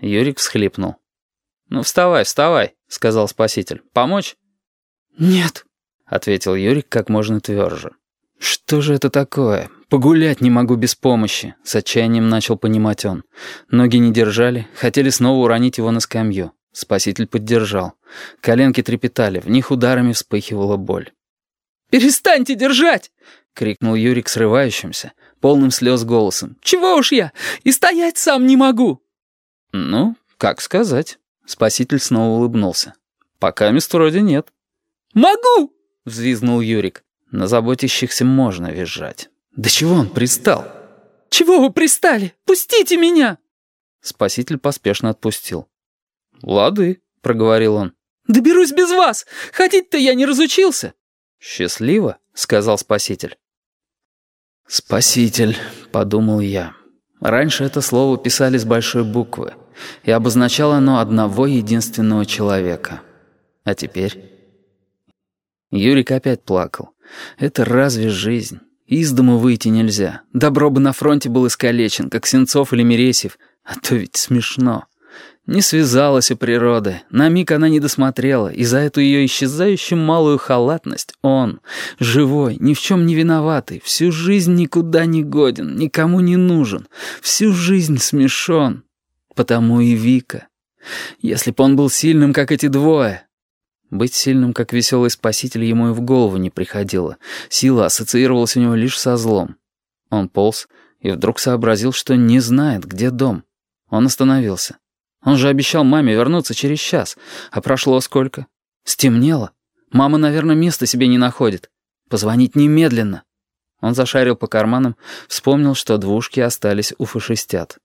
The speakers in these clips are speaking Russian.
Юрик всхлипнул. «Ну, вставай, вставай», — сказал спаситель. «Помочь?» «Нет», — ответил Юрик как можно тверже. «Что же это такое? Погулять не могу без помощи», — с отчаянием начал понимать он. Ноги не держали, хотели снова уронить его на скамью. Спаситель поддержал. Коленки трепетали, в них ударами вспыхивала боль. «Перестаньте держать!» — крикнул Юрик срывающимся, полным слез голосом. «Чего уж я? И стоять сам не могу!» «Ну, как сказать?» Спаситель снова улыбнулся. «Пока мест вроде нет». «Могу!» — взвизгнул Юрик. На заботящихся можно визжать. «Да чего он пристал?» «Чего вы пристали? Пустите меня!» Спаситель поспешно отпустил. «Лады», — проговорил он. «Доберусь без вас! Ходить-то я не разучился!» «Счастливо», — сказал Спаситель. «Спаситель», — подумал я. Раньше это слово писали с большой буквы, и обозначало оно одного единственного человека. А теперь... Юрик опять плакал. Это разве жизнь? Из дому выйти нельзя. Добро бы на фронте был искалечен, как Сенцов или Мересьев. А то ведь смешно. Не связалась у природы. На миг она не досмотрела, и за эту ее исчезающую малую халатность он, живой, ни в чем не виноватый, всю жизнь никуда не годен, никому не нужен, всю жизнь смешон. Потому и Вика. Если б он был сильным, как эти двое... Быть сильным, как веселый спаситель, ему и в голову не приходило. Сила ассоциировалась у него лишь со злом. Он полз и вдруг сообразил, что не знает, где дом. Он остановился. Он же обещал маме вернуться через час. А прошло сколько? Стемнело. Мама, наверное, места себе не находит. Позвонить немедленно. Он зашарил по карманам, вспомнил, что двушки остались у фашистят.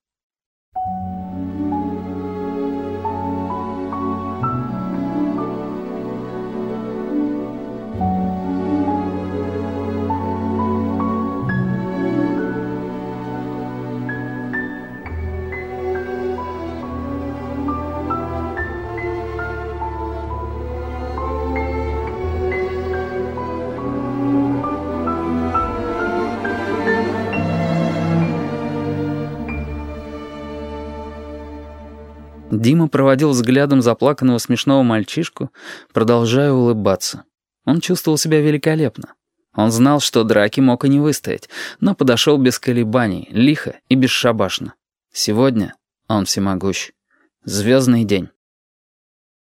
Дима проводил взглядом заплаканного смешного мальчишку, продолжая улыбаться. Он чувствовал себя великолепно. Он знал, что драки мог и не выстоять, но подошел без колебаний, лихо и бесшабашно. Сегодня он всемогущ. Звездный день.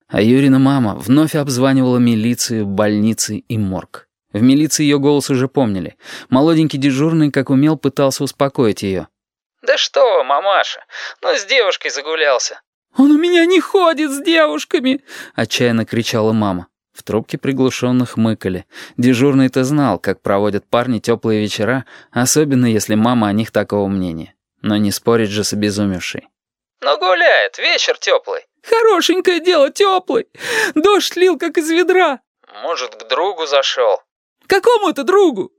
А Юрина мама вновь обзванивала милицию, больницы и морг. В милиции ее голос уже помнили. Молоденький дежурный, как умел, пытался успокоить ее. «Да что вы, мамаша, ну с девушкой загулялся. «Он у меня не ходит с девушками!» — отчаянно кричала мама. В трубке приглушенно хмыкали. Дежурный-то знал, как проводят парни теплые вечера, особенно если мама о них такого мнения. Но не спорить же с обезумевшей. «Ну гуляет, вечер теплый». «Хорошенькое дело, теплый. Дождь лил, как из ведра». «Может, к другу зашел?» «Какому это другу?»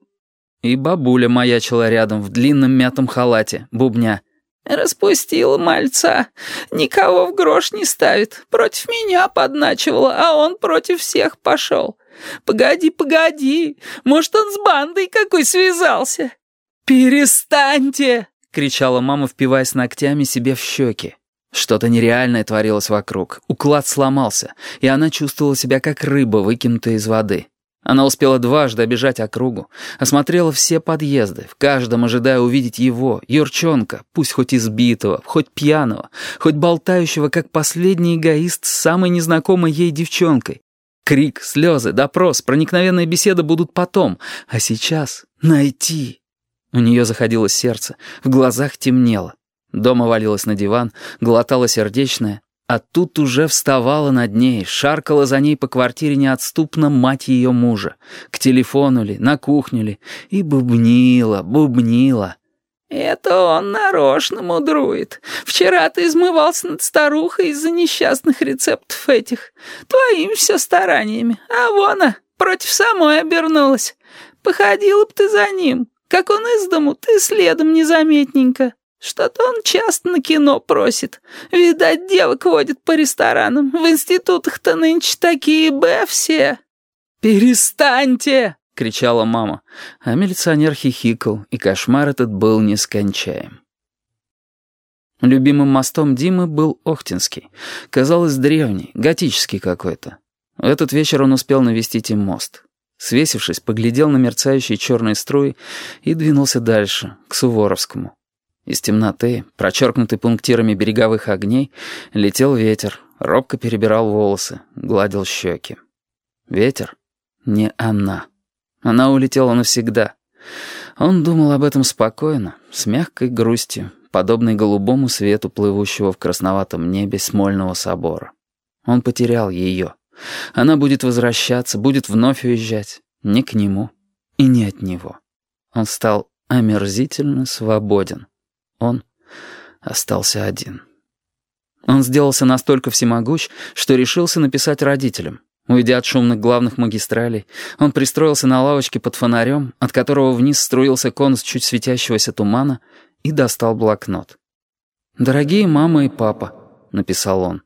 И бабуля маячила рядом в длинном мятом халате, бубня. «Распустила мальца. Никого в грош не ставит. Против меня подначивала, а он против всех пошел. Погоди, погоди. Может, он с бандой какой связался?» «Перестаньте!» — кричала мама, впиваясь ногтями себе в щеки. Что-то нереальное творилось вокруг. Уклад сломался, и она чувствовала себя как рыба, выкинутая из воды. Она успела дважды обижать округу, осмотрела все подъезды, в каждом ожидая увидеть его, Юрчонка, пусть хоть избитого, хоть пьяного, хоть болтающего, как последний эгоист с самой незнакомой ей девчонкой. Крик, слезы, допрос, проникновенная беседа будут потом, а сейчас найти. У нее заходило сердце, в глазах темнело. Дома валилась на диван, глотала сердечное, а тут уже вставала над ней, шаркала за ней по квартире неотступно мать ее мужа. К телефону ли, на кухню ли. И бубнила, бубнила. «Это он нарочно мудрует. Вчера ты измывался над старухой из-за несчастных рецептов этих. Твоими все стараниями. А вон она, против самой обернулась. Походила б ты за ним. Как он из дому, ты следом незаметненько». Что-то он часто на кино просит. Видать, девок водит по ресторанам. В институтах-то нынче такие Б все. «Перестаньте!» — кричала мама. А милиционер хихикал, и кошмар этот был нескончаем. Любимым мостом Димы был Охтинский. Казалось, древний, готический какой-то. В этот вечер он успел навестить им мост. Свесившись, поглядел на мерцающие черные струи и двинулся дальше, к Суворовскому. Из темноты, прочеркнутой пунктирами береговых огней, летел ветер, робко перебирал волосы, гладил щеки. Ветер? Не она. Она улетела навсегда. Он думал об этом спокойно, с мягкой грустью, подобной голубому свету, плывущего в красноватом небе Смольного собора. Он потерял ее. Она будет возвращаться, будет вновь уезжать. Не к нему и не от него. Он стал омерзительно свободен. Он остался один. Он сделался настолько всемогущ, что решился написать родителям. Уйдя от шумных главных магистралей, он пристроился на лавочке под фонарем, от которого вниз струился конус чуть светящегося тумана, и достал блокнот. «Дорогие мама и папа», — написал он,